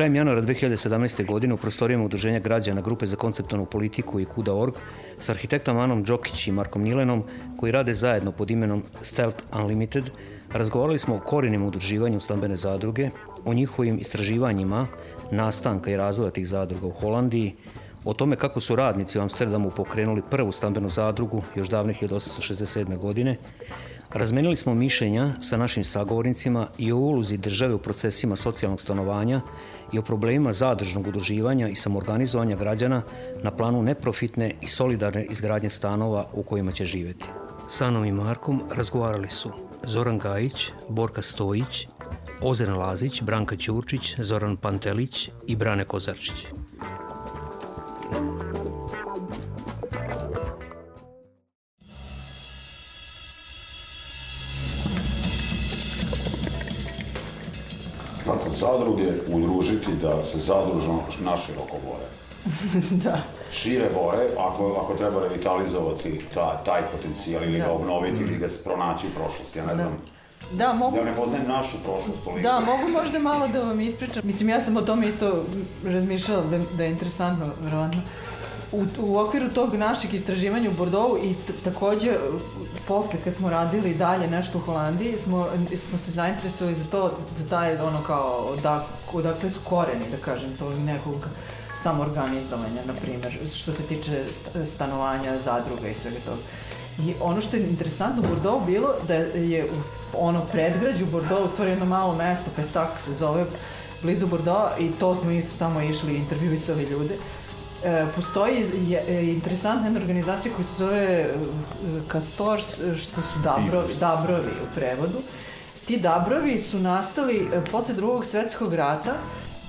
Krajem januara 2017. godine u prostorijama Udruženja građana Grupe za konceptualnu politiku i Kuda.org s arhitektom Anom Đokić i Markom Nilenom, koji rade zajedno pod imenom Stealth Unlimited, razgovarali smo o korijenim udruživanju stambene zadruge, o njihovim istraživanjima, nastanka i razvoja tih zadruga u Holandiji, o tome kako su radnici u Amsterdamu pokrenuli prvu stambenu zadrugu još davne 1867. godine, Razmenili smo mišljenja sa našim sagovornicima i o ulozi države u procesima socijalnog stanovanja i o problemima zadržnog udruživanja i samorganizovanja građana na planu neprofitne i solidarne izgradnje stanova u kojima će živeti. Sa Anom i Markom razgovarali su Zoran Gajić, Borka Stojić, Ozren Lazić, Branka Ćurčić, Zoran Pantelić i Brane Kozarčić. Zadruge udružiti da se zadružno naširoko bore. da. Šire bore, ako, ako treba revitalizovati ta, taj potencijal ili da. ga obnoviti ili ga pronaći u prošlosti, ja ne da. znam. Da, mogu... Ja ne poznajem našu prošlost toliko. Da, mogu možda malo da vam ispričam. Mislim, ja sam o tome isto razmišljala da, da je interesantno, verovatno. U, u okviru tog našeg istraživanja u Bordeaux i takođe posle kad smo radili dalje nešto u Holandiji smo, smo se zainteresovali za to, za taj ono kao da, odakle su koreni, da kažem, to nekog samorganizovanja, na primer, što se tiče stanovanja, zadruga i svega toga. I ono što je interesantno u Bordeaux bilo da je u ono predgrađu Bordeaux, u stvari jedno malo mesto, Pesak se zove, blizu Bordeaux i to smo isto tamo išli, intervjuisali ljude. E, postoji je, je, interesantna jedna organizacija koja se zove e, Castors, što su dabrovi, dabrovi u prevodu. Ti dabrovi su nastali e, posle drugog svetskog rata.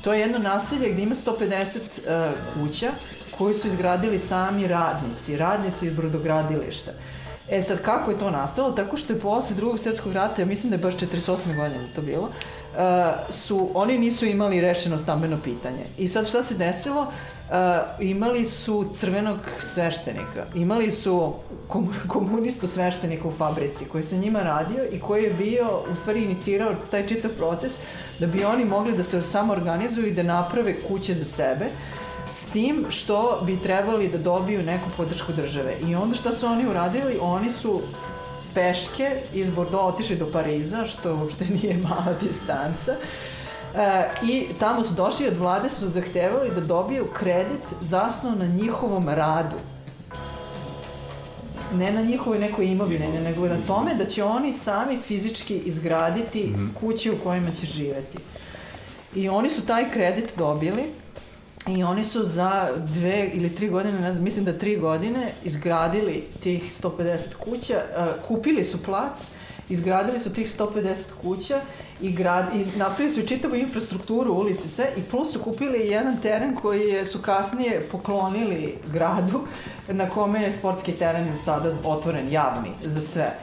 To je jedno naselje gde ima 150 e, kuća koji su izgradili sami radnici, radnici iz brodogradilišta. E sad, kako je to nastalo? Tako što je posle drugog svetskog rata, ja mislim da je baš 48. godine to bilo, uh, su, oni nisu imali rešeno stambeno pitanje. I sad šta se desilo? Uh, imali su crvenog sveštenika, imali su komunistu sveštenika u fabrici koji se njima radio i koji je bio, u stvari inicirao taj čitav proces da bi oni mogli da se samo organizuju i da naprave kuće za sebe. Uh, s tim što bi trebali da dobiju neku podršku države. I onda šta su oni uradili? Oni su peške iz Bordeaux otišli do Pariza, što uopšte nije mala distanca. E, I tamo su došli od vlade su zahtevali da dobiju kredit zasnov na njihovom radu. Ne na njihovoj nekoj imovine, ne, nego na tome da će oni sami fizički izgraditi mm -hmm. kuće u kojima će živeti. I oni su taj kredit dobili I oni su za dve ili tri godine, ne znam, mislim da tri godine, izgradili tih 150 kuća, uh, kupili su plac, izgradili su tih 150 kuća i, grad, i napravili su čitavu infrastrukturu ulici sve i plus su kupili jedan teren koji je, su kasnije poklonili gradu na kome je sportski teren sada otvoren javni za sve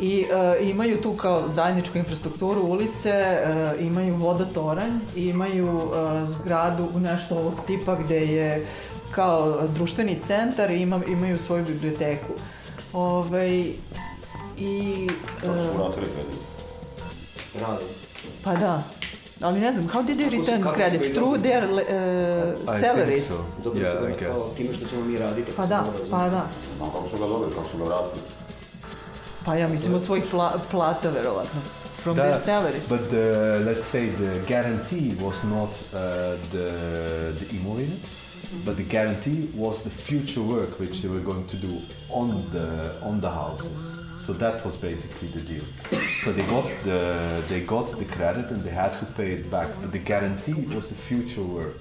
i uh, imaju tu kao zajedničku infrastrukturu ulice, uh, imaju vodotoranj, imaju uh, zgradu nešto ovog tipa gde je kao društveni centar i ima, imaju svoju biblioteku. Ove, ovaj, i... Kako su vratili kredit? Radi. Pa da. Ali ne znam, how did they return credit? Through their uh, salaries? So. Dobro yeah, su ga, kao time što ćemo mi raditi. Pa da, pa da. A kako su ga dobili, kako su ga vratili? Pa ja mislim od svojih pla plata verovatno. From that, their salaries. But the, let's say the guarantee was not uh, the, the imovine, but the guarantee was the future work which they were going to do on the, on the houses. So that was basically the deal. So they got the they got the credit and they had to pay it back. But the guarantee was the future work,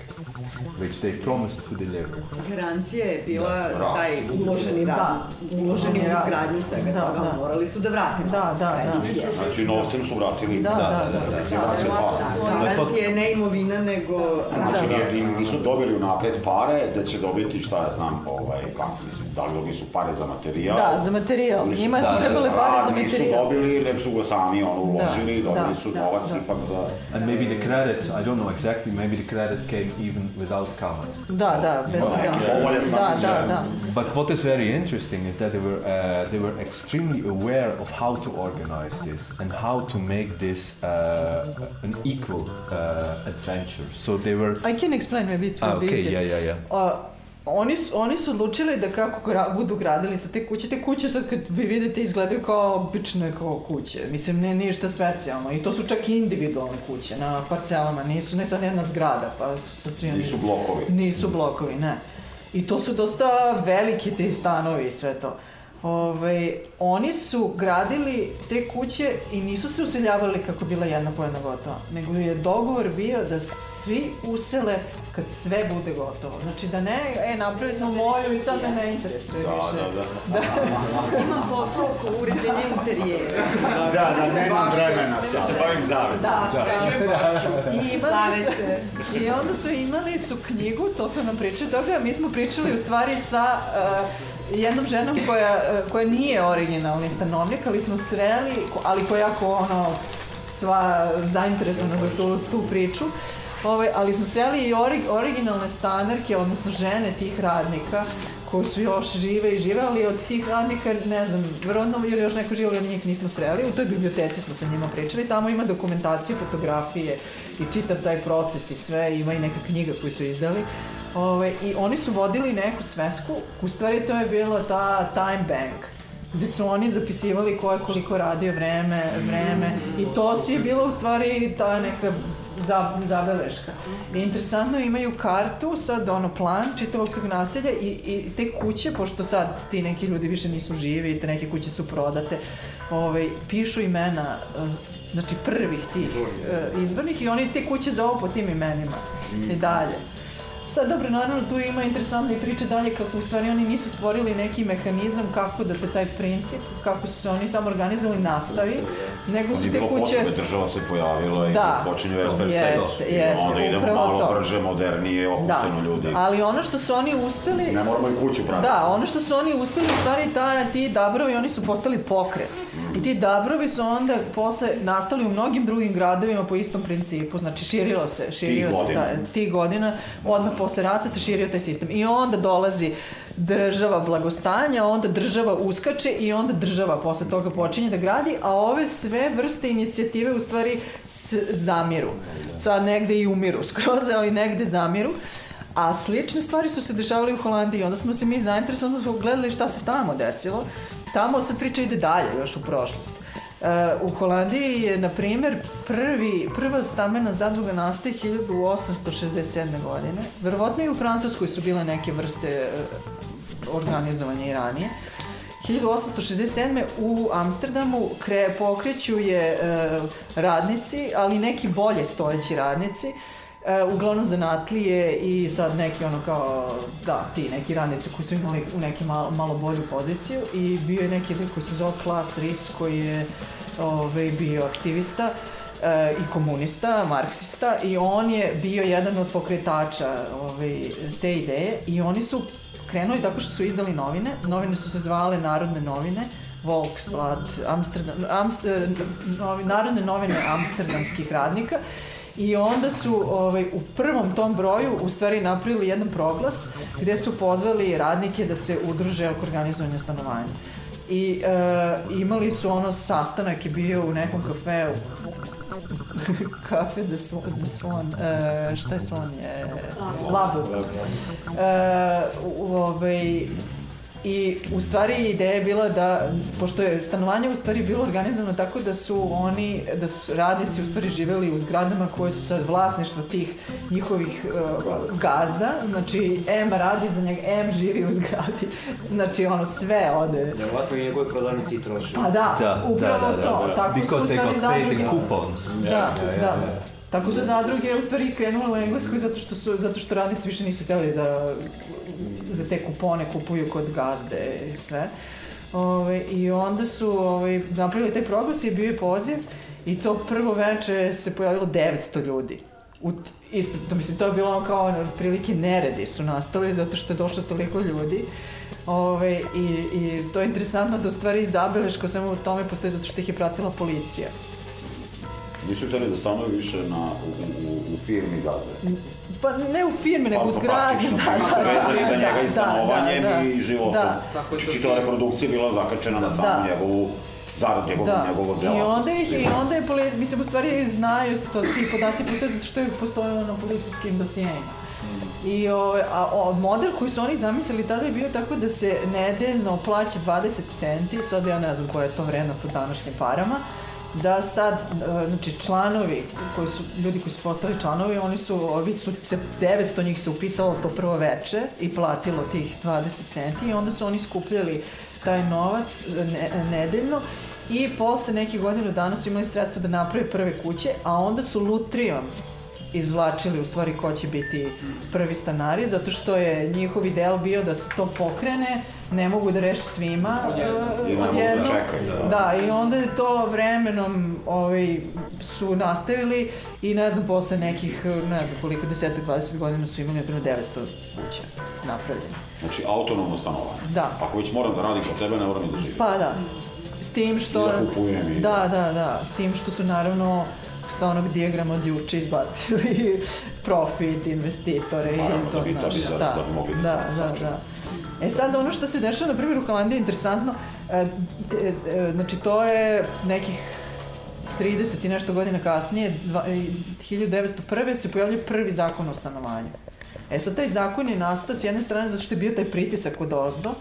which they promised to deliver. Garancija je bila Da, taj uloženi rad, uloženi u rad. gradnju svega Da, toga, da. morali su da vrate. Da, novac, da, da. kredit je. Znači, novcem su vratili. Da, da, da. Neki vraćaj para. Garant je ne imovina, nego Znači, rad. nije- nisu dobili unapred pare, da će dobiti, šta ja znam, ovaj, kako mislim, da li dobili su pare za materijal? Da, za materijal. Nisu- Njima su da, da, trebale A, pare za nisu materijal. dobili, nego su ga sami ono, uložili i dobili da, su da, novac da. ipak za... And maybe the credits, I don't know exactly, maybe the credit came even without Kaman. Da, da, bez Ima neki da. povoljan Da, da, da. But what is very interesting is that they were uh, they were extremely aware of how to organize this and how to make this uh, an equal uh, adventure. So they were. I can explain maybe it's Ah, okay, easier. yeah, yeah, yeah. Oni, su, oni su odlučili da kako gra, budu gradili sa te kuće. Te kuće sad kad vi vidite izgledaju kao obične kao kuće. Mislim, ne ništa specijalno. I to su čak i individualne kuće na parcelama. Nisu ne sad jedna zgrada pa su sa svim... Nisu blokovi. Nisu blokovi, ne. I to su dosta veliki ti stanovi i sve to. Ove, oni su gradili te kuće i nisu se useljavali kako bila jedna po jedna gotova, nego je dogovor bio da svi usele kad sve bude gotovo. Znači da ne, e, napravili smo moju i sad me ne interesuje Da, više. da, da. Imam posao oko uređenja interijera. Da, da, nemam vremena sad. se bavim zavezom. Da, da. I imali su, Zavese. I onda su imali su knjigu, to su nam pričali toga, mi smo pričali u stvari sa uh, jednom ženom koja, uh, koja nije originalni stanovnik, ali smo sreli, ali koja jako ono, sva zainteresovana za tu, tu priču. Ovaj, ali smo sreli i ori, originalne stanarke, odnosno žene tih radnika, koji su još žive i žive, ali od tih radnika, ne znam, verovatno ili još neko žive, ali njih nismo sreli. U toj biblioteci smo sa njima pričali, tamo ima dokumentacije, fotografije i čitav taj proces i sve, ima i neka knjiga koju su izdali. Ove, I oni su vodili neku svesku, u stvari to je bila ta time bank gde su oni zapisivali ko je koliko radio vreme, vreme i to su je bilo u stvari ta neka za, zabeleška. I interesantno imaju kartu, sad ono plan čitavog tog naselja i, i te kuće, pošto sad ti neki ljudi više nisu živi, te neke kuće su prodate, ovaj, pišu imena eh, znači prvih tih eh, izvornih i oni te kuće zovu po tim imenima i dalje. Sad, dobro, naravno, tu ima interesantne priče dalje kako u stvari oni nisu stvorili neki mehanizam kako da se taj princip, kako su se oni samo organizovali nastavi, nego su te kuće... potrebe, država se pojavila i Da. počinje welfare Jeste, state. I jeste, onda idemo malo to. brže, modernije, Da, opušteno ljudi. ali ono što su oni uspeli... Ne moramo i kuću praviti. Da, ono što su oni uspeli, u stvari ta, ti dabrovi, oni su postali pokret. I ti dabrovi su onda posle nastali u mnogim drugim gradovima po istom principu, znači širilo se, širio Tih se godina. taj, tih godina, odmah posle rata se širio taj sistem. I onda dolazi država blagostanja, onda država uskače i onda država posle toga počinje da gradi, a ove sve vrste inicijative u stvari zamiru. Sad negde i umiru skroz, ali negde zamiru. A slične stvari su se dešavale u Holandiji. Onda smo se mi zainteresovali, smo gledali šta se tamo desilo. Tamo sad priča ide dalje, još u prošlost. Uh, u Holandiji je, na primjer, prvi, prva stamena zadruga nastaje 1867. godine. Verovatno i u Francuskoj su bile neke vrste uh, organizovanja i ranije. 1867. u Amsterdamu kre, pokreću je e, radnici, ali neki bolje stojeći radnici, e, uglavnom zanatlije i sad neki ono kao, da, ti neki radnici koji su imali u neki malo, malo bolju poziciju i bio je neki lik koji se zove Klas Ris koji je ovaj, bio aktivista e, i komunista, marksista i on je bio jedan od pokretača ovaj, te ideje i oni su krenuli tako što su izdali novine. Novine su se zvale Narodne novine, Volksblad, Amsterdam, Amster, novi, Narodne novine amsterdamskih radnika. I onda su ovaj, u prvom tom broju u stvari napravili jedan proglas gde su pozvali radnike da se udruže oko organizovanja stanovanja. I e, imali su ono sastanak je bio u nekom kafeu kafe The Swan, The Swan e, šta je Swan je? Labu. E, u, u, ovaj, I u stvari ideja je bila da, pošto je stanovanje u stvari bilo organizovano tako da su oni, da su radnici u stvari živeli u zgradama koje su sad vlasništvo tih njihovih uh, gazda, znači M radi za njega, M živi u zgradi, znači ono sve ode. Vjerovatno i njegove prodavnici troši. Pa da, Da, upravo da, da, to, da. tako su u Because they stvari got paid in zadruge. coupons. Da, Yeah, da. yeah, yeah. Tako su zadruge u stvari krenule u Engleskoj zato što su zato što radnici više nisu hteli da za te kupone kupuju kod gazde i sve. Ove, I onda su ove, napravili taj proglas i bio je poziv i to prvo veče se pojavilo 900 ljudi. U, ispred, to, mislim, to je bilo ono kao ono, prilike neredi su nastali zato što je došlo toliko ljudi. Ove, i, I to je interesantno da u stvari zabeleško samo u tome postoji zato što ih je pratila policija. Nisu hteli da stanuju više na, u, u, u firmi gaze. Pa ne u firmi, nego Pa, u zgradi. praktično, bili su vezani za njega i stanovanjem i životom. Da, Či- Čitava reprodukcija je bila zakačena na samu Da. njegovu zarad njegovu, da. njegovu I djelatnost. onda ih, i onda je, poli, mislim, u stvari znaju to, ti podaci postoje zato što je postojalo na policijskim dosijejima. I o, a, o, model koji su oni zamislili tada je bio tako da se nedeljno plaća 20 centi, sad ja ne znam koja je to vrednost u današnjim parama, da sad, e, znači članovi, koji su, ljudi koji su postali članovi, oni su, ovi su se, 900 njih se upisalo to prvo veče i platilo tih 20 centi i onda su oni skupljali taj novac ne, nedeljno i posle nekih godinu dana su imali sredstva da naprave prve kuće, a onda su lutrijom izvlačili u stvari ko će biti prvi stanari, zato što je njihov ideal bio da se to pokrene, ne mogu da reše svima I ne mogu da da. Da, i onda je to vremenom ovaj, su nastavili i ne znam, posle nekih, ne znam koliko, 10-20 godina su imali odbrano 900 kuća napravljene. Znači, autonomno stanovanje. Da. Ako već moram da radim kod tebe, ne moram ni da živim. Pa da, s tim što... I da kupujem i- Da, da, da, s tim što su naravno sa onog dijagrama od juče izbacili profit, investitore i to, da bi- da bi znaš, da, da bi mogli da da, da, da. E sad ono što se dešava, na primjer, u Holandiji je interesantno, e, e, e, znači to je nekih 30 i nešto godina kasnije, dva, e, 1901. se pojavljuje prvi zakon o stanovanju. E sad, taj zakon je nastao s jedne strane zato što je bio taj pritisak od ozdo,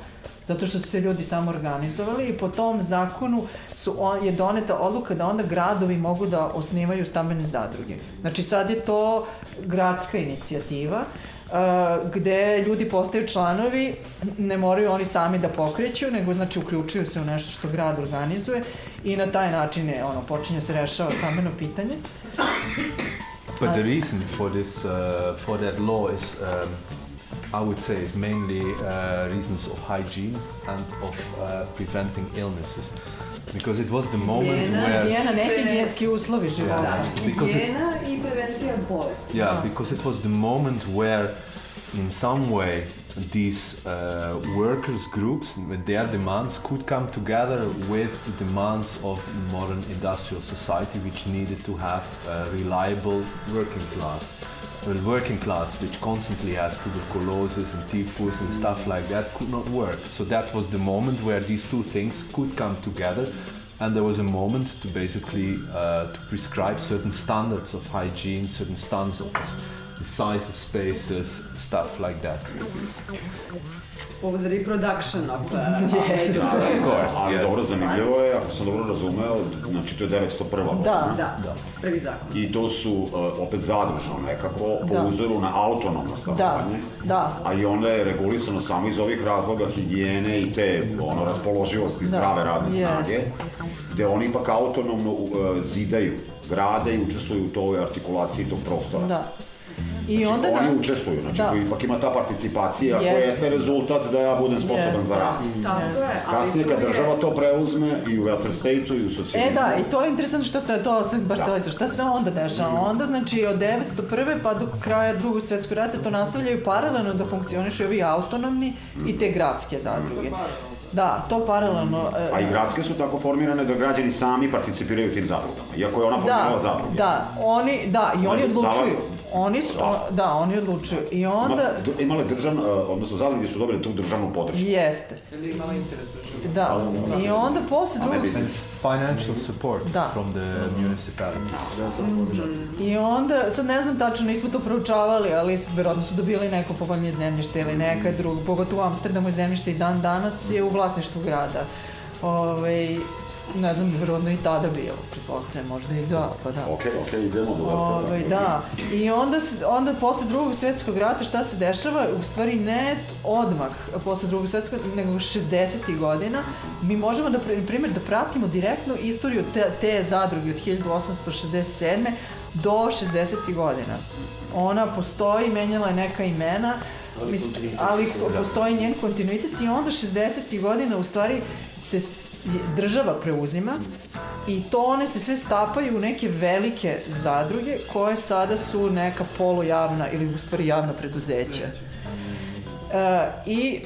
zato što su se ljudi samo organizovali i po tom zakonu su, on, je doneta odluka da onda gradovi mogu da osnivaju stambene zadruge. Znači sad je to gradska inicijativa uh, gde ljudi postaju članovi, ne moraju oni sami da pokreću, nego znači uključuju se u nešto što grad organizuje i na taj način je ono, počinje se rešava stambeno pitanje. But the reason for this, uh, for that law is, um, I would say, is mainly uh, reasons of hygiene and of uh, preventing illnesses, because it was the moment Higijena, where, higijena, nehigijenski uslovi života. Yeah. Because it- Higijena i prevencija bolesti. yeah, because it was the moment where, in some way, these uh, workers groups with their demands could come together with the demands of modern industrial society, which needed to have a reliable working class. The working class, which constantly has tuberculosis and typhus and stuff like that, could not work. So that was the moment where these two things could come together, and there was a moment to basically uh, to prescribe certain standards of hygiene, certain standards of the size of spaces, stuff like that. For the reproduction of... Uh, Yes. Of course, Ali yes. dobro, zanimljivo je, ako sam dobro razumeo, znači to je 901. godina. Da, Da, prvi zakon. I to su uh, opet zadružno nekako, po Da. uzoru na autonomno stanovanje. da. A i onda je regulisano samo iz ovih razloga higijene i te ono, raspoloživosti Da. zdrave radne Jest. snage, gde oni ipak autonomno uh, zidaju, grade i učestvuju u toj artikulaciji tog prostora. Da. I Znači, onda oni nas- učestvuju, znači da. ipak ima ta participacija koja Jeste. rezultat da ja budem sposoban Jeste. za rast. Tako je, ali Kasnije kad je- država to preuzme i u welfare state-u i u socijalizmu. E da, i to je interesantno što se, to sam baš Da. šta se onda dešava? Onda, znači, od 901. pa do kraja drugog svjetskog rata to nastavljaju paralelno da funkcionišu ovi autonomni i te gradske zadruge. Da, to paralelno... e, A i gradske su tako formirane da građani sami participiraju tim zadrugama, iako je ona formirala Da, zadruge. da, oni, da, i oni je odlučuju. Oni su, da, da oni odlučuju. I onda... Ima, imale državn, uh, odnosno zadruge su dobile tu državnu podršku. Jeste. Ili imala interes država. Da. I onda posle drugog... Financial support Da. from the municipality. Da, sam podržao. I onda, sad ne znam tačno, nismo to proučavali, ali verovatno su dobili neko povoljnije zemljište ili neka druga, pogotovo u Amsterdamu je zemljište i dan danas je u vlasništvu grada. Ove, ne znam, verovatno i tada bilo, pretpostavljam, možda i da, pa da. Ok, ok, idemo do Ove, da, i onda, onda posle drugog svetskog rata šta se dešava? U stvari ne odmah posle drugog svetskog, nego 60. godina, mi možemo da, na primjer, da pratimo direktno istoriju te, te zadruge od 1867. do 60. godina. Ona postoji, menjala je neka imena, Ali Mis- kontinuitet. ali postoji njen kontinuitet i onda 60. godina u stvari se država preuzima i to one se sve stapaju u neke velike zadruge koje sada su neka polujavna ili u stvari javna preduzeća. E, I e,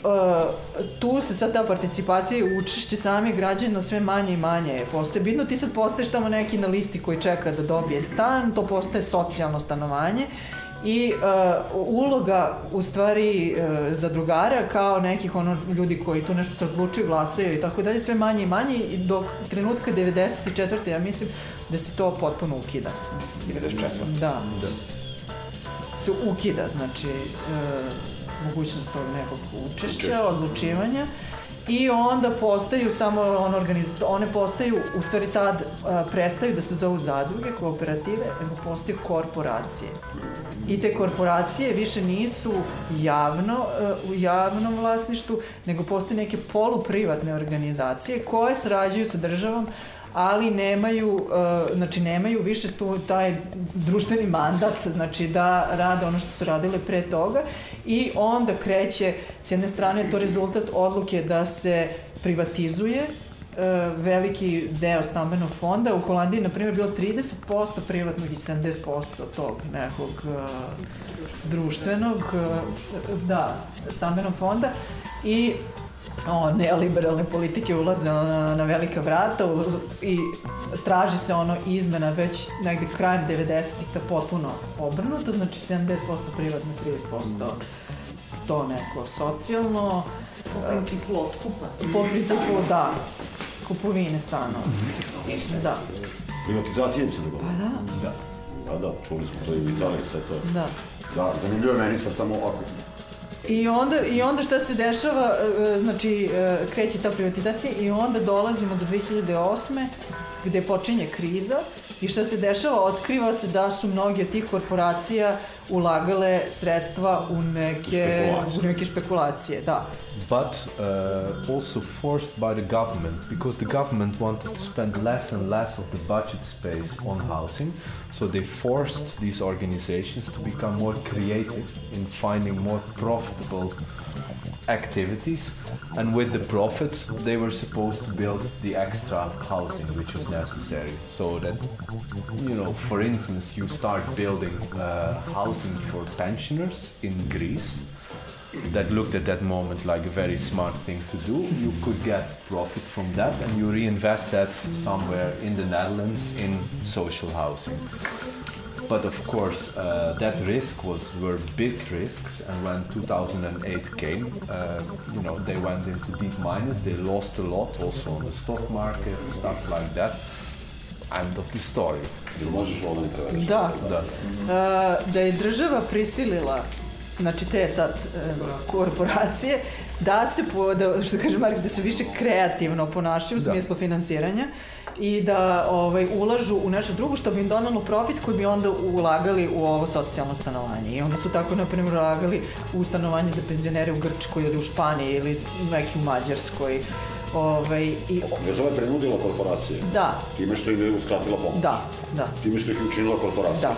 tu se sad ta participacija i učešće same građana sve manje i manje postaje bitno. Ti sad postaješ tamo neki na listi koji čeka da dobije stan, to postaje socijalno stanovanje i e, uloga u stvari e, zadrugara kao nekih ono ljudi koji tu nešto se odlučuju, glasaju i tako dalje, sve manje i manje i do trenutka 94. ja mislim da se to potpuno ukida. 94. Da. Se ukida, znači, e, mogućnost tog nekog učešća, odlučivanja i onda postaju samo on organiz... one postaju, u stvari tad a, prestaju da se zovu zadruge, kooperative, nego postaju korporacije. I te korporacije više nisu javno, e, u javnom vlasništvu, nego postoje neke poluprivatne organizacije koje sarađuju sa državom, ali nemaju, uh, znači nemaju više tu taj društveni mandat, znači da rade ono što su radile pre toga i onda kreće, s jedne strane to rezultat odluke da se privatizuje uh, veliki deo stambenog fonda. U Holandiji, na primjer, bilo 30% privatnog i 70% tog nekog uh, društvenog, da, stambenog fonda i o, neoliberalne politike ulaze na, na velika vrata u, i traži se ono izmena već negde krajem 90-ih da potpuno obrnuto, znači 70% privatno, 30% to neko socijalno, Po principu otkupa. po principu da, kupovine stanova. Da, Privatizacija im se dogodila. pa da, Da. Pa da, čuli smo to i u Italiji, sve to. da. Da, zanimljivo je meni sad samo ovako. I onda, I onda šta se dešava, e, znači e, kreće ta privatizacija i onda dolazimo do 2008. gde počinje kriza i šta se dešava, otkriva se da su mnogi od tih korporacija ulagale sredstva u neke, u neke špekulacije, da. But uh, also forced by the government, because the government wanted to spend less and less of the budget space on housing, so they forced these organizations to become more creative in finding more profitable activities and with the profits they were supposed to build the extra housing which was necessary. So that you know for instance you start building uh, housing for pensioners in greece that looked at that moment like a very smart thing to do. You could get profit from that and you reinvest that somewhere in the netherlands in social housing but of course, uh, that risk was were big risks, and when 2008 came, uh, you know they went into deep minus. They lost a lot, also on the stock market, stuff like that. End of the story. Jel možeš ovo da mi prevedeš? Da. Da. E, da je država prisilila znači te sad e, korporacije da se po, da, što kaže Mark, da se više kreativno ponašaju u Da. smislu finansiranja i da ovaj, ulažu u nešto drugo što bi im donalo profit koji bi onda ulagali u ovo socijalno stanovanje. I onda su tako, na primjer, ulagali u stanovanje za penzionere u Grčkoj ili u Španiji ili neki u Mađarskoj. Ovaj, i, Država je prenudila korporacije. da, Time što im je uskratila pomoć. da, da, Time što ih je učinila korporacija. da.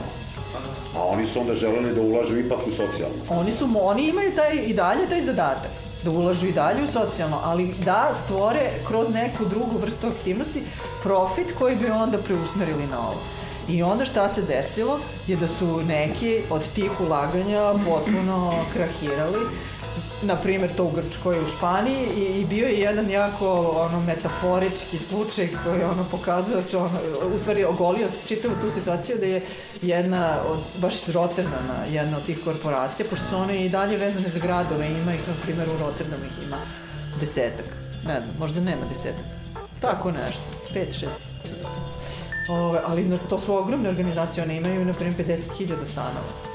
A oni su onda želeli da ulažu ipak u socijalno. Oni su, oni imaju taj, i dalje taj zadatak da ulažu i dalje u socijalno, ali da stvore kroz neku drugu vrstu aktivnosti profit koji bi onda preusmerili na ovo. I onda šta se desilo je da su neki od tih ulaganja potpuno krahirali na primjer to u Grčkoj u Španiji i, i bio je jedan jako ono metaforički slučaj koji ono pokazao čo, ono, u stvari ogolio čitavu tu situaciju da je jedna od, baš iz Rotterdama jedna od tih korporacija pošto su one i dalje vezane za gradove ima ih na primjer u Rotterdamu ih ima desetak ne znam možda nema desetak tako nešto pet šest Ove, ali na- to su ogromne organizacije, one imaju, na primjer, 50.000 stanova.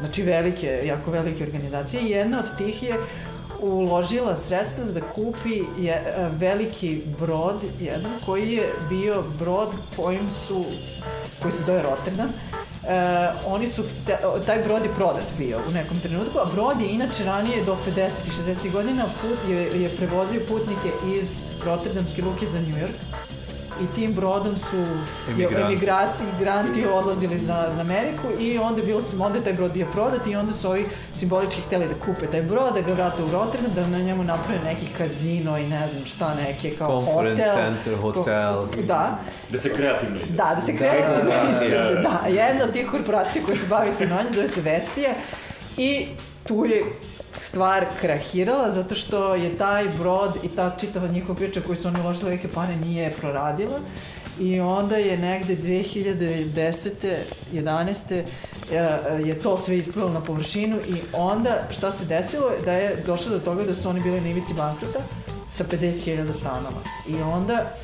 Znači velike, jako velike organizacije i jedna od tih je uložila sredstva da kupi je, e, veliki brod, jedan koji je bio brod kojim su, koji se zove Rotterdam, E, oni su, hte- taj brod je prodat bio u nekom trenutku, a brod je inače ranije do 50. i 60. godina put, je, je prevozio putnike iz Rotterdamske luke za New York i tim brodom su Emigranti. emigranti, migranti odlazili za, za Ameriku i onda bilo sam onda je taj brod bio prodat i onda su ovi simbolički hteli da kupe taj brod, da ga vrate u Rotterdam, da na njemu naprave neki kazino i ne znam šta neke kao Conference hotel. center, hotel. Da, Da se kreativno izrazi. da, da se kreativno da, da, izraze. da. Da, jedna od tih korporacija koja se bavi stanovanjem zove se Vestija i tu je stvar krahirala zato što je taj brod i ta čitava njihova priča koju su oni uložili velike pane nije proradila i onda je negde 2010. 11. e, je to sve isplilo na površinu i onda šta se desilo da je došlo do toga da su oni bili na ivici bankrota sa 50.000 stanova i onda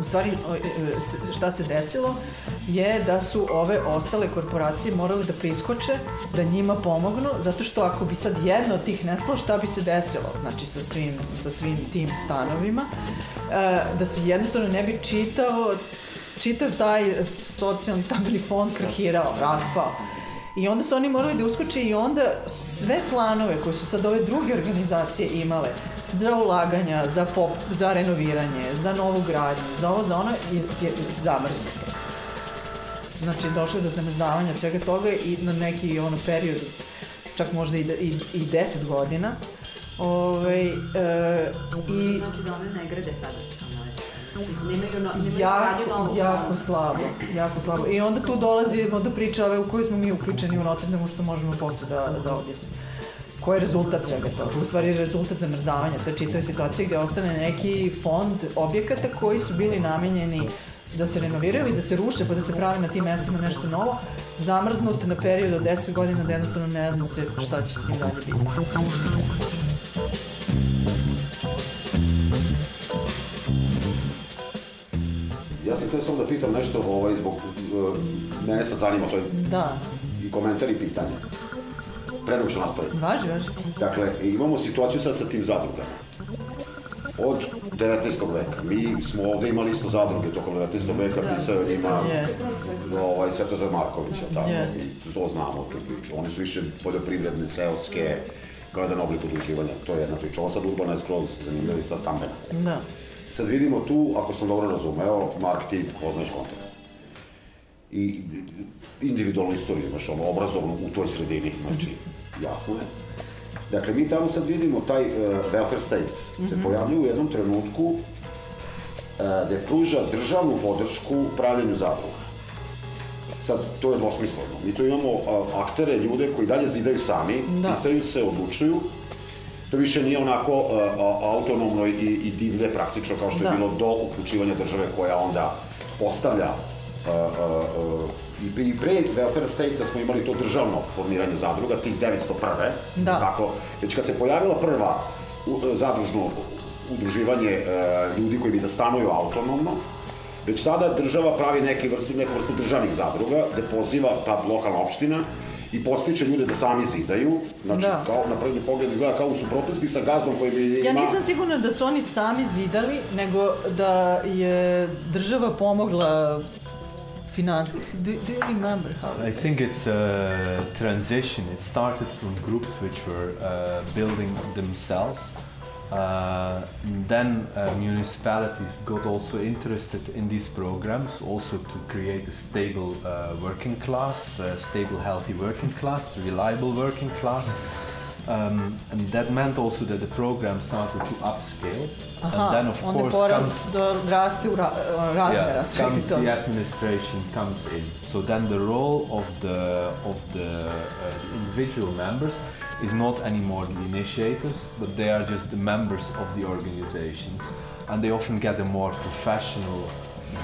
u stvari e, e, šta se desilo je da su ove ostale korporacije morale da priskoče da njima pomognu zato što ako bi sad jedna od tih nestalo šta bi se desilo znači sa svim, sa svim tim stanovima e, da se jednostavno ne bi čitao čitav taj socijalni stambeni fond krahirao, raspao. I onda su oni morali da uskoče i onda sve planove koje su sad ove druge organizacije imale za ulaganja, za, pop, za renoviranje, za novu gradnju, za ovo, za ono, je, je zamrznuto. Znači, došlo je do zamrzavanja svega toga i na neki ono period, čak možda i, i, i 10 godina. Ove, e, i Znači da one ne grade sada. Znači, Nemaju, no, nemaju jako, jako slabo, jako slabo. I onda tu dolazimo do priče ove u kojoj smo mi uključeni u Rotterdamu, što možemo posle da, da objasnimo. Koji je rezultat svega toga? U stvari rezultat zamrzavanja, to je čitave situacije gde ostane neki fond objekata koji su bili namenjeni da se renoviraju ili da se ruše pa da se pravi na tim mestima nešto novo, zamrznut na period od 10 godina da jednostavno ne zna se šta će s tim dalje biti. Ja sam htio samo da pitam nešto ovaj, zbog... Uh, mene sad zanima, to je Da, i komentar i pitanje. Pre nego što nastavim. važi, važi. Dakle, imamo situaciju sad sa tim zadrugama. Od 19. veka. Mi smo ovde imali isto zadruge tokom 19. veka, Da. pisao je njima Jeste. ovaj, Svetozar Marković, jel tako? Jeste. I to znamo, tu priču. Oni su više poljoprivredne, seoske, kao jedan oblik udruživanja. To je jedna priča. Ovo sad urbana je skroz zanimljiva i sta stambena. Da. Sad vidimo tu, ako sam dobro razumeo, Mark, ti poznaješ kontekst. I individualnu istoriju imaš, ono, obrazovnu u toj sredini, znači, jasno je. Dakle, mi tamo sad vidimo taj uh, welfare state se pojavljuje u jednom trenutku uh, gde pruža državnu podršku pravljenju zadruga. Sad, to je dvosmisleno. Mi tu imamo a, aktere, ljude koji dalje zidaju sami, Da. pitaju se, odlučuju. To više nije onako a, autonomno i, i divlje praktično kao što je Da. bilo do uključivanja države koja onda postavlja a, a, i, pre- i pre welfare state-a smo imali to državno formiranje zadruga, tih 901. Da. Tako, već kad se pojavila prva u, zadružno udruživanje e, ljudi koji bi da stanuju autonomno, već tada država pravi neki vrstu, neku vrstu državnih zadruga, gde poziva ta lokalna opština i podstiče ljude da sami zidaju, znači Da. kao na prvi pogled izgleda kao u suprotnosti sa gazdom koji bi Ja ima... nisam sigurna da su oni sami zidali, nego da je država pomogla finansijski. Do, do you remember how? I think it's a transition. It started from groups which were uh, building themselves. Uh, then uh, municipalities got also interested in these programs, also to create a stable uh, working class, a stable, healthy working class, reliable working class. Um, and that meant also that the program started to upscale. and then, of course, comes da raste u ra, razmera yeah, comes the administration comes in. So then the role of the of the uh, individual members is not anymore the initiators, but they are just the members of the organizations, and they often get a more professional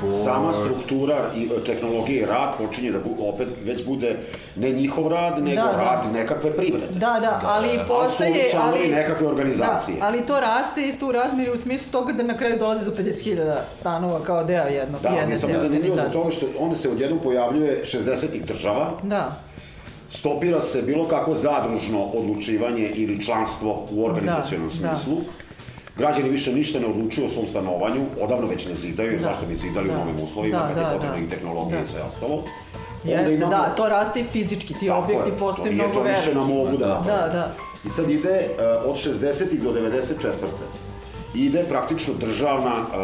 board. Sama struktura i tehnologije i rad počinje da bu, opet već bude ne njihov rad, nego Da, da. rad nekakve privrede. Da, da, ali Ali su postaje... oni ali, nekakve organizacije. Da, ali to raste isto u razmeri u smislu toga da na kraju dolazi do 50.000 stanova kao deo jednog, Da, ali jedne je samo te zanimljivo zbog organizacije. toga što onda se odjednom pojavljuje 60-ih država, Da, stopira se bilo kako zadružno odlučivanje ili članstvo u organizacijalnom Da, da. smislu. Građani više ništa ne odlučuju o svom stanovanju, odavno već ne zidaju, jer Da. zašto bi zidali Da. u novim uslovima, Da, kad da, je potrebno da. i tehnologija i Da. sve ostalo. Onda jeste, imamo- da, to raste i fizički, ti Tako objekti je, postaju nije mnogo to više veliki. na mogu da. Da, da. I sad ide uh, od 60. do 94. Ide praktično državna uh,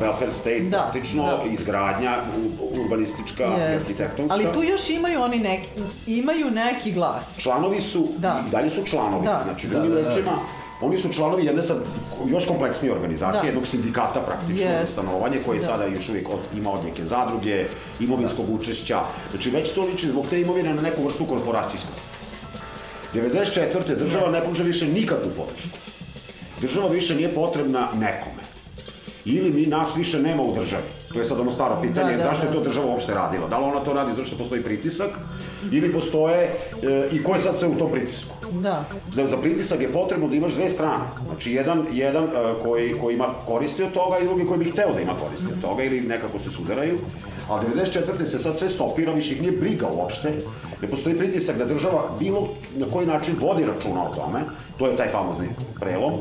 welfare state, Da, praktično da. izgradnja urbanistička i Jeste. arhitektonska. Ali tu još imaju oni neki, imaju neki glas. Članovi su, Da. i dalje su članovi, Da. znači drugim rečima, oni su članovi jedne sad još kompleksnije organizacije, Da. jednog sindikata praktično za Jest. stanovanje, koji Da. sada još uvijek od- ima odjeke zadruge, imovinskog učešća, znači već to liči zbog te imovine na neku vrstu korporacijskosti. 94. država ne pruža više nikakvu podršku. Država više nije potrebna nekome. Ili mi nas više nema u državi. To je sad ono staro pitanje, Da, da, zašto je da. to država uopšte radila? Da li ona to radi zato što postoji pritisak ili postoje e, i ko je sad sve u tom pritisku? Da, Da za pritisak je potrebno da imaš dve strane. Znači jedan, jedan e, koji, koji ima koristi od toga i drugi koji bi hteo da ima koristi od toga ili nekako se sudaraju. A 94. se sad sve stopira, više ih nije briga uopšte. Ne postoji pritisak da država bilo na koji način vodi računa o tome. To je taj famozni prelom.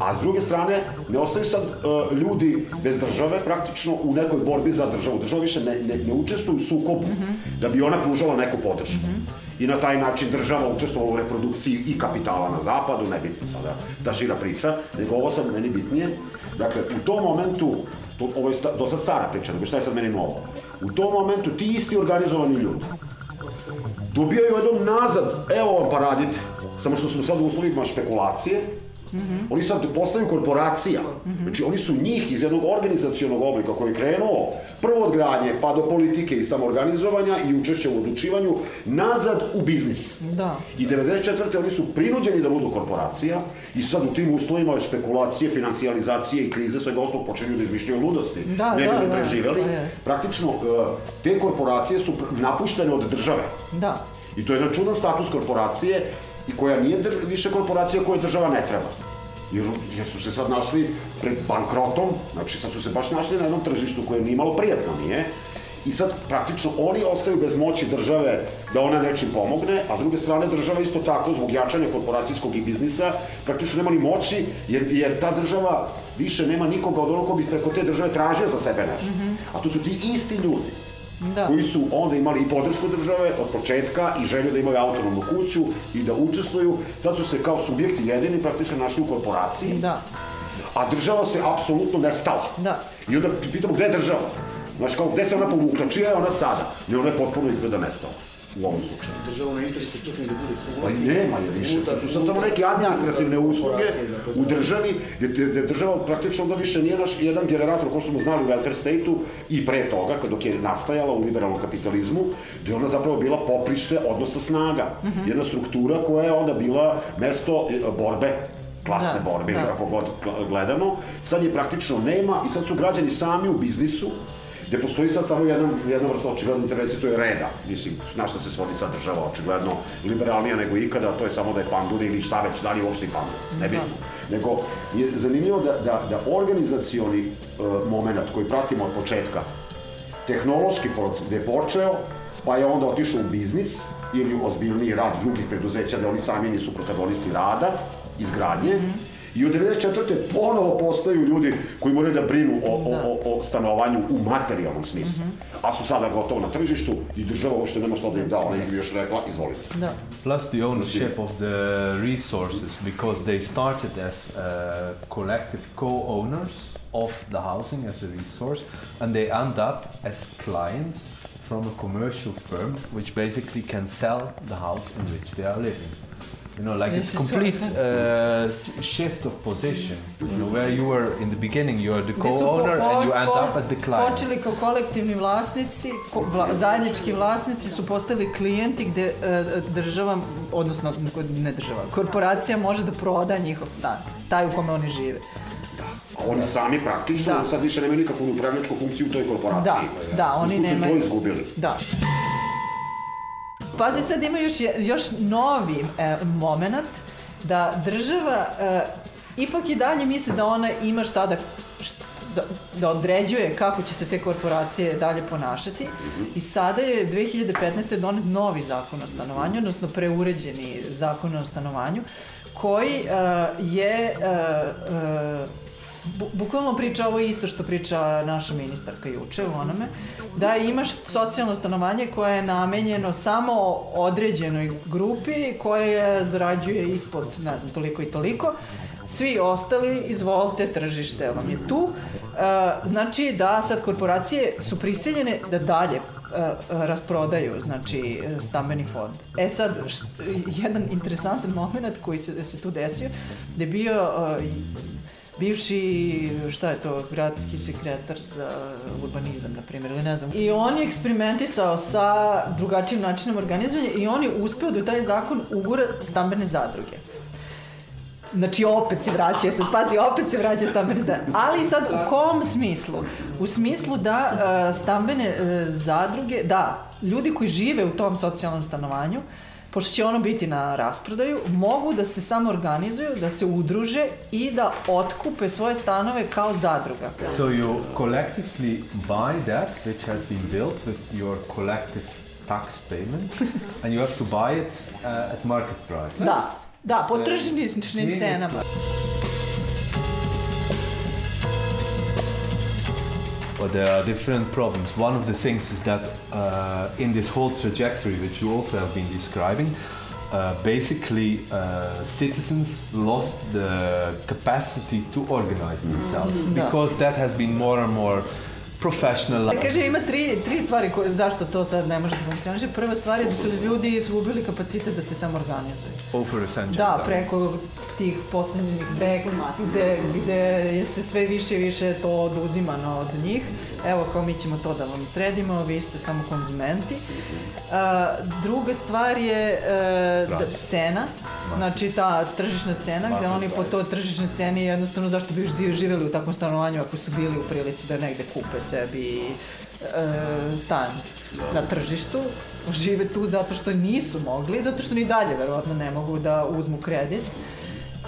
A s druge strane, ne ostaju sad e, ljudi bez države praktično u nekoj borbi za državu. Država više ne, ne, ne učestvuje u sukobu da bi ona pružala neku podršku. I na taj način država učestvovala u reprodukciji i kapitala na zapadu, nebitno sada ta šira priča, nego ovo sad meni bitnije. Dakle, u tom momentu, to, ovo je sta, do sad stara priča, nego šta je sad meni novo? U tom momentu ti isti organizovani ljudi dobijaju jednom nazad, evo vam pa radite. Samo što smo sad u uslovima špekulacije, Oni sad postaju korporacija. Znači, oni su njih iz jednog organizacionog oblika koji je krenuo prvo od gradnje, pa do politike i samoorganizovanja i učešća u odlučivanju, nazad u biznis. Da. I 94. oni su prinuđeni da budu korporacija i sad u tim uslovima špekulacije, financijalizacije i krize svega ostalog počinju da izmišljaju ludosti. Da, ne da, bi da, preživeli. to je. Praktično, e, te korporacije su napuštene od države. da. I to je jedan čudan status korporacije i koja nije više korporacija koje država ne treba. Jer, jer su se sad našli pred bankrotom, znači sad su se baš našli na jednom tržištu koje nije malo prijatno nije. I sad praktično oni ostaju bez moći države da ona nečim pomogne, a s druge strane država isto tako zbog jačanja korporacijskog i biznisa praktično nema ni moći jer, jer ta država više nema nikoga od onog ko bi preko te države tražio za sebe nešto. A to su ti isti ljudi Da. koji su onda imali i podršku države od početka i želju da imaju autonomnu kuću i da učestvuju. Su se kao subjekti jedini praktično našli u korporaciji, Da. a država se apsolutno nestala. Da. I onda pitamo gde je država? Znaš, kao, gde se ona povukla? Čija je ona sada? Ne, ona je potpuno izgleda nestala u ovom slučaju. Država ne interesuje čak ni da bude Pa suvlasnik. i nema je više. To su sad samo neke administrativne usluge u državi, gde, gde, država praktično onda više nije naš jedan generator, kao što smo znali u welfare state-u i pre toga, dok je nastajala u liberalnom kapitalizmu, gde je ona zapravo bila poprište odnosa snaga. Jedna struktura koja je onda bila mesto e, borbe klasne Da, borbe da. kako god gledamo, sad je praktično nema i sad su građani sami u biznisu, gde postoji sad samo jedan, jedna vrsta očigledne intervencije, to je reda. Mislim, na šta se svodi sad država, očigledno liberalnija nego ikada, a to je samo da je pandur ili šta već, da li je uopšte i pandur, ne bitno. Nego je zanimljivo da, da, da organizacioni e, moment koji pratimo od početka, tehnološki proces gde je počeo, pa je onda otišao u biznis ili u ozbiljniji rad drugih preduzeća, da oni sami nisu protagonisti rada, izgradnje, I u 94. ponovo postaju ljudi koji moraju da brinu o, o, o, o stanovanju u materijalnom smislu. A su sada gotovo na tržištu i država uopšte nema što da im da, ona im je još rekla, izvolite. Da. plus the ownership of the resources because they started as uh, collective co-owners of the housing as a resource and they end up as clients from a commercial firm which basically can sell the house in which they are living You know, like it's This is so complete okay. uh, shift of position. You know, where you were in the beginning, you are the co-owner po- and you end up as the client. Počeli kao kolektivni vlasnici, ko, vla, zajednički vlasnici su postali klijenti gde e, država, odnosno ne država, korporacija može da proda njihov stan, taj u kome oni žive. A oni sami praktično Da. sad više nemaju nikakvu upravljačku funkciju u toj korporaciji. Da, da, oni Usput su nemaju- to izgubili. Da. Pazi, sad ima još, još novi e, moment da država e, ipak i dalje misli da ona ima šta da, št- da, da određuje kako će se te korporacije dalje ponašati i sada je 2015. donet novi zakon o stanovanju, odnosno preuređeni zakon o stanovanju koji e, je e, e, Bu, bukvalno priča ovo isto što priča naša ministarka juče u onome, da imaš socijalno stanovanje koje je namenjeno samo određenoj grupi koja zarađuje ispod, ne znam, toliko i toliko. Svi ostali, izvolite, tržište vam je tu. E, znači da sad korporacije su prisiljene da dalje e, rasprodaju znači stambeni fond. E sad št, jedan interesantan moment koji se, se tu desio da je bio e, bivši, šta je to, gradski sekretar za urbanizam, na primjer, ili ne znam. I on je eksperimentisao sa drugačijim načinom organizovanja i on je uspeo da taj zakon ugura stambene zadruge. Znači, opet se vraća, sad pazi, opet se vraća stambene zadruge. Ali sad, u kom smislu? U smislu da uh, stambene uh, zadruge, da, ljudi koji žive u tom socijalnom stanovanju, pošto će ono biti na rasprodaju, mogu da se samo organizuju, da se udruže i da otkupe svoje stanove kao zadruga. So you collectively buy that which has been built with your collective tax payment, and you have to buy it uh, at market price. Da, da, po tržišnim cenama. But there are different problems. One of the things is that uh, in this whole trajectory, which you also have been describing, uh, basically uh, citizens lost the capacity to organize themselves Da. because that has been more and more professional. Kaže, ima tri, tri stvari koje, zašto to sad ne može da funkcioniše. Prva stvar je da su ljudi izgubili kapacitet da se samo organizuju. Over essential. Da, time. preko tih poslednjih vek, gde, gde je se sve više i više to oduzimano od njih. Evo, kao mi ćemo to da vam sredimo, vi ste samo konzumenti. A, druga stvar je e, da, cena, znači ta tržišna cena, gde oni po toj tržišnoj ceni jednostavno zašto bi ži- živeli u takvom stanovanju ako su bili u prilici da negde kupe sebi e, stan na tržištu, žive tu zato što nisu mogli, zato što ni dalje verovatno ne mogu da uzmu kredit.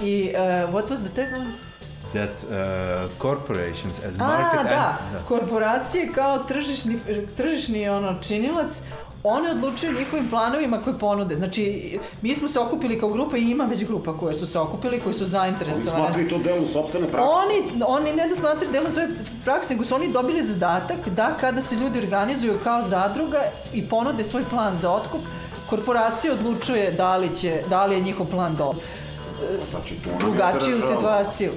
I uh, what was the third one? That uh, corporations as A, market da, and, korporacije kao tržišni, tržišni ono, činilac, one odlučuju njihovim planovima koje ponude. Znači, mi smo se okupili kao grupa i ima već grupa koje su se okupili, koji su Oni zainteresovane. smatraju to delom sobstvene prakse. Oni, oni ne da smatraju delom svoje prakse, nego su oni dobili zadatak da kada se ljudi organizuju kao zadruga i ponude svoj plan za otkup, korporacija odlučuje da li, će, da li je njihov plan dobar. Znači, tu nam je Drugačiju država. situaciju.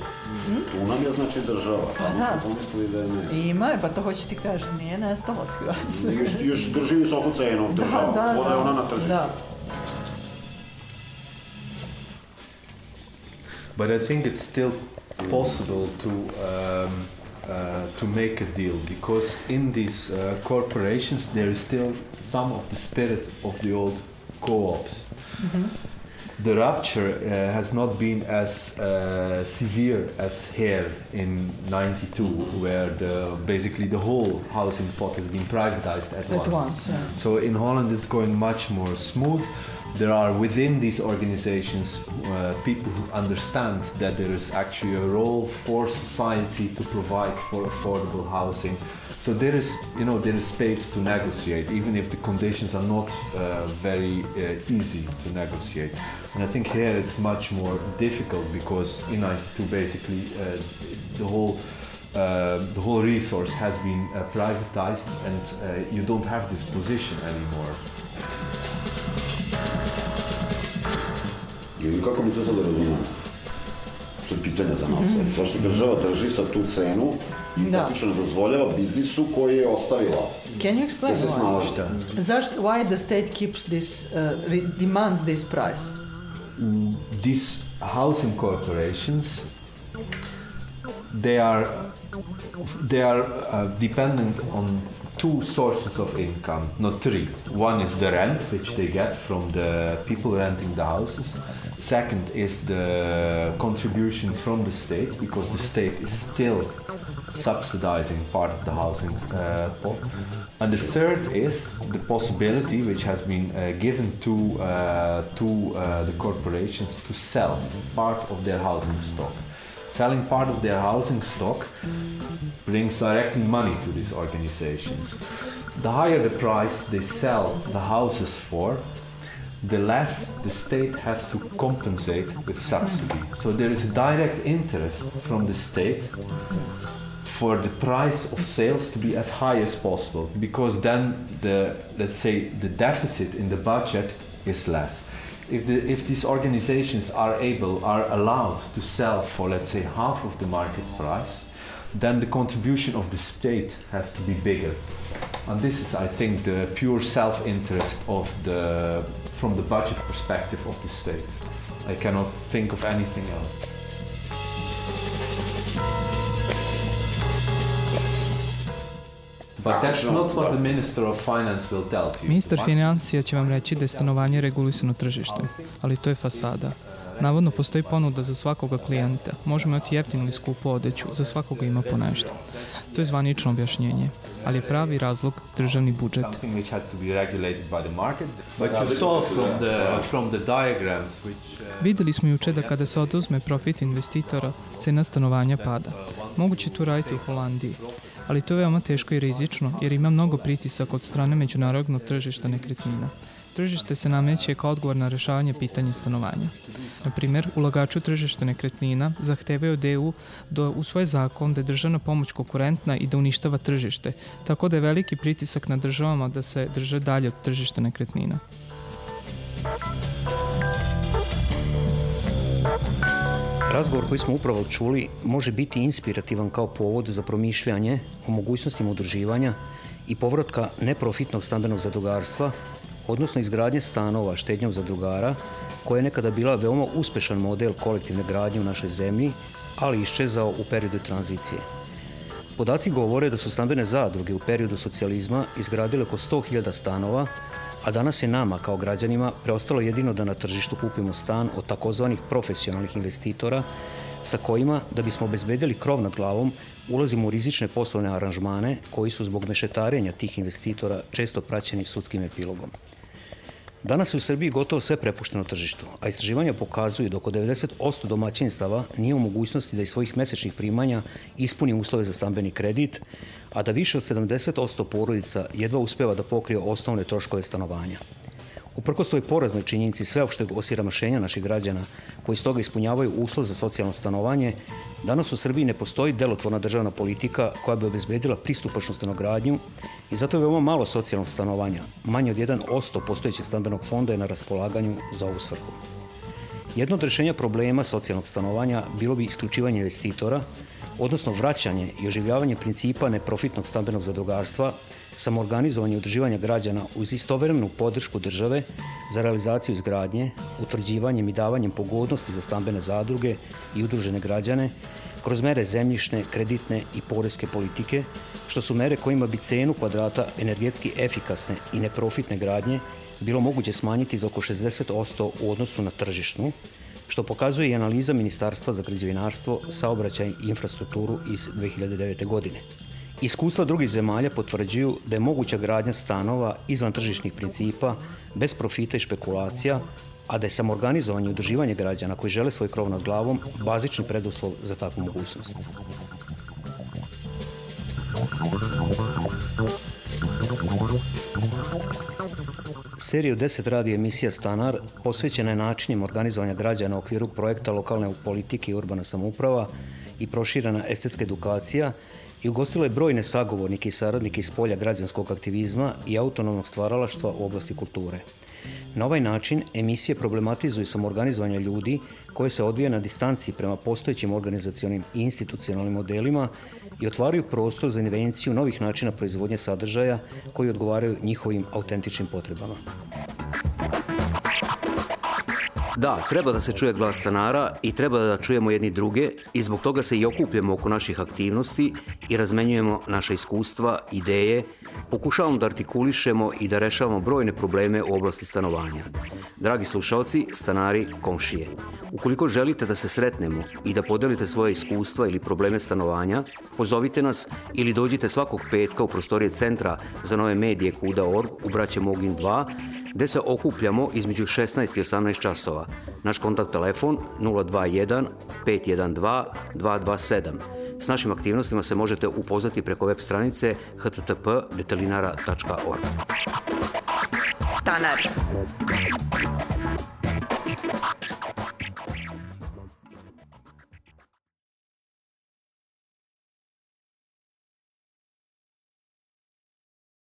Tu nam je znači država. Pa da. smo da je ne. Ima je, pa to hoću ti kažem, nije nestalo skroz. Još, još drži visoku cenu država. Da, da, Ona je ona na tržištu. Da. But I think it's still possible to um, uh, to make a deal because in these uh, corporations there is still some of the spirit of the old co-ops. The rupture uh, has not been as uh, severe as here in '92, where the, basically the whole housing pot has been privatized at, At once, yeah. so in Holland, it's going much more smooth. There are within these organizations uh, people who understand that there is actually a role for society to provide for affordable housing. So there is, you know, there is space to negotiate, even if the conditions are not uh, very uh, easy to negotiate. And I think here it's much more difficult because in '92, basically, uh, the whole uh, the whole resource has been uh, privatized and uh, you don't have this position anymore. Ili kako mi to sad da razumemo? To je pitanje za nas. Mm Zašto država drži sad tu cenu i Da. praktično ne dozvoljava biznisu koji je ostavila Can you explain da se why? Zašto, why the state keeps this, uh, demands this price? mm, these housing corporations they are they are uh, dependent on two sources of income, not three. One is the rent, which they get from the people renting the houses. Second is the contribution from the state, because the state is still subsidizing part of the housing uh, pot. And the third is the possibility, which has been uh, given to uh, to uh, the corporations, to sell part of their housing stock selling part of their housing stock brings directly money to these organizations. The higher the price they sell the houses for, the less the state has to compensate with subsidy. So there is a direct interest from the state for the price of sales to be as high as possible because then the let's say the deficit in the budget is less if, the, if these organizations are able, are allowed to sell for, let's say, half of the market price, then the contribution of the state has to be bigger. And this is, I think, the pure self-interest of the, from the budget perspective of the state. I cannot think of anything else. Ministar financija će vam reći da je stanovanje regulisano tržištem, ali to je fasada. Navodno postoji ponuda za svakoga klijenta. Možemo imati jeftinu ili skupu odeću, za svakoga ima po nešto. To je zvanično objašnjenje, ali je pravi razlog državni budžet. To. Uh, Videli smo juče da kada se oduzme profit investitora, cena stanovanja pada. Moguće tu raditi u Holandiji, ali to je veoma teško i rizično jer ima mnogo pritisak od strane međunarodnog tržišta nekretnina. Tržište se nameće kao odgovor na rešavanje pitanja stanovanja. Na primer, ulagači u tržište nekretnina zahtevaju od EU da usvoje zakon da je državna pomoć konkurentna i da uništava tržište, tako da je veliki pritisak na državama da se drže dalje od tržišta nekretnina. Razgovor koji smo upravo čuli može biti inspirativan kao povod za promišljanje o mogućnostima udruživanja i povratka neprofitnog stambenog zadrugarstva, odnosno izgradnje stanova štednjom zadrugara, koja je nekada bila veoma uspešan model kolektivne gradnje u našoj zemlji, ali iščezao u periodu tranzicije. Podaci govore da su stambene zadruge u periodu socijalizma izgradile oko 100.000 stanova, a danas je nama kao građanima preostalo jedino da na tržištu kupimo stan od takozvanih profesionalnih investitora sa kojima, da bismo obezbedili krov nad glavom, ulazimo u rizične poslovne aranžmane koji su zbog mešetarenja tih investitora često praćeni sudskim epilogom. Danas je u Srbiji gotovo sve prepušteno tržištu, a istraživanja pokazuju da oko 90% domaćinstava nije u mogućnosti da iz svojih mesečnih primanja ispuni uslove za stambeni kredit, a da više od 70% porodica jedva uspeva da pokrije osnovne troškove stanovanja. Uprkos toj poraznoj činjenici sveopšteg osiramašenja naših građana, koji stoga ispunjavaju uslov za socijalno stanovanje, danas u Srbiji ne postoji delotvorna državna politika koja bi obezbedila pristupačnu stanogradnju i zato je veoma malo socijalnog stanovanja. Manje od 1% postojećeg stambenog fonda je na raspolaganju za ovu svrhu. Jedno od rešenja problema socijalnog stanovanja bilo bi isključivanje investitora, odnosno vraćanje i oživljavanje principa neprofitnog stambenog zadrugarstva, samoorganizovanje i udrživanje građana uz istovremenu podršku države za realizaciju izgradnje, utvrđivanjem i davanjem pogodnosti za stambene zadruge i udružene građane, kroz mere zemljišne, kreditne i poreske politike, što su mere kojima bi cenu kvadrata energetski efikasne i neprofitne gradnje bilo moguće smanjiti za oko 60% u odnosu na tržišnu, što pokazuje i analiza Ministarstva za građevinarstvo, saobraćaj i infrastrukturu iz 2009. godine. Iskustva drugih zemalja potvrđuju da je moguća gradnja stanova izvan tržišnih principa, bez profita i špekulacija, a da je samorganizovanje i udrživanje građana koji žele svoj krov nad glavom bazični preduslov za takvu mogućnost. Serija 10 radi emisija Stanar posvećena je načinima organizovanja građana u okviru projekta lokalne politike i urbana samuprava i proširana estetska edukacija i ugostila je brojne sagovornike i saradnike iz polja građanskog aktivizma i autonomnog stvaralaštva u oblasti kulture. Na ovaj način emisije problematizuju samorganizovanje ljudi koje se odvija na distanciji prema postojećim organizacionim i institucionalnim modelima i otvaraju prostor za invenciju novih načina proizvodnje sadržaja koji odgovaraju njihovim autentičnim potrebama. Da, treba da se čuje glas stanara i treba da čujemo jedni druge i zbog toga se i okupljamo oko naših aktivnosti i razmenjujemo naše iskustva, ideje, pokušavamo da artikulišemo i da rešavamo brojne probleme u oblasti stanovanja. Dragi slušalci, stanari, komšije, ukoliko želite da se sretnemo i da podelite svoje iskustva ili probleme stanovanja, pozovite nas ili dođite svakog petka u prostorije Centra za nove medije Kuda.org u Braće Mogin 2 gde se okupljamo između 16 i 18 časova. Naš kontakt telefon 021 512 227. S našim aktivnostima se možete upoznati preko web stranice http detelinara.org. Stanar.